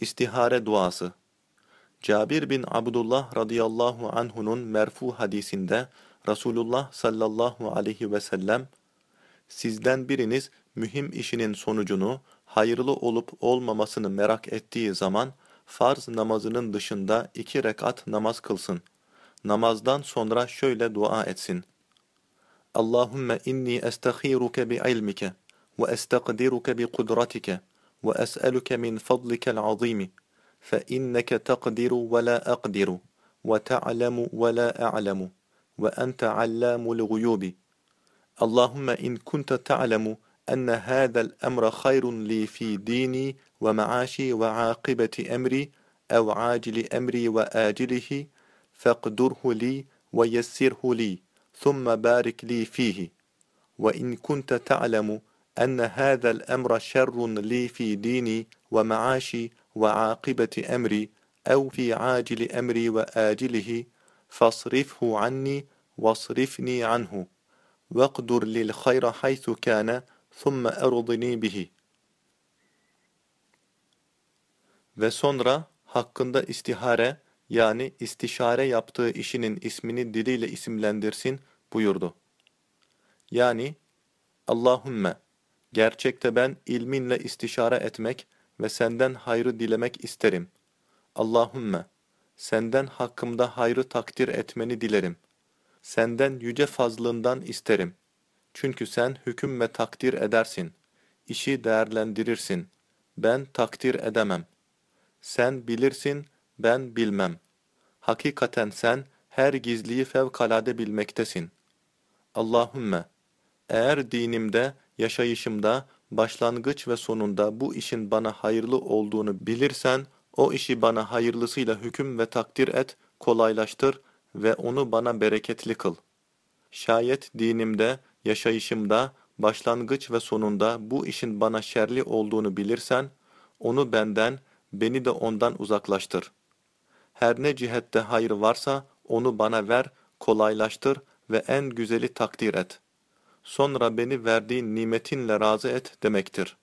İstihare duası Cabir bin Abdullah radıyallahu anhunun merfu hadisinde Resulullah sallallahu aleyhi ve sellem Sizden biriniz mühim işinin sonucunu hayırlı olup olmamasını merak ettiği zaman farz namazının dışında iki rekat namaz kılsın. Namazdan sonra şöyle dua etsin. Allahümme inni estekhiruke bi ilmike ve estekdiruke bi kudratike es'eluke min fadlikel azimi فإنك تقدر ولا أقدر وتعلم ولا أعلم وأنت علام الغيوب. اللهم إن كنت تعلم أن هذا الأمر خير لي في ديني ومعاشي وعاقبة أمري أو عاجل أمري وآجله فاقدره لي ويسره لي ثم بارك لي فيه. وإن كنت تعلم أن هذا الأمر شر لي في ديني ومعاشي وعاقبة أمري أو في عاجل أمري وآجله فاصرفه عني واصرفني عنه واقدر لي الخير حيث كان ثم أرضني به Ve sonra hakkında istihare yani istişare yaptığı işinin ismini diliyle isimlendirsin buyurdu. Yani Allahümme gerçekte ben ilminle istişare etmek ve senden hayrı dilemek isterim. Allahümme senden hakkımda hayrı takdir etmeni dilerim. Senden yüce fazlından isterim. Çünkü sen hüküm ve takdir edersin. İşi değerlendirirsin. Ben takdir edemem. Sen bilirsin, ben bilmem. Hakikaten sen her gizliyi fevkalade bilmektesin. Allahümme, eğer dinimde, yaşayışımda, başlangıç ve sonunda bu işin bana hayırlı olduğunu bilirsen, o işi bana hayırlısıyla hüküm ve takdir et, kolaylaştır ve onu bana bereketli kıl. Şayet dinimde, yaşayışımda, başlangıç ve sonunda bu işin bana şerli olduğunu bilirsen, onu benden, beni de ondan uzaklaştır. Her ne cihette hayır varsa onu bana ver, kolaylaştır ve en güzeli takdir et. Sonra beni verdiğin nimetinle razı et demektir.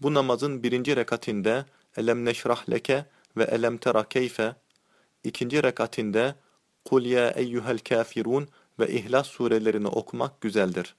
Bu namazın birinci rekatinde elem neşrah leke ve elem tera keyfe, ikinci rekatinde kul ya eyyuhel kafirun ve İhlas surelerini okumak güzeldir.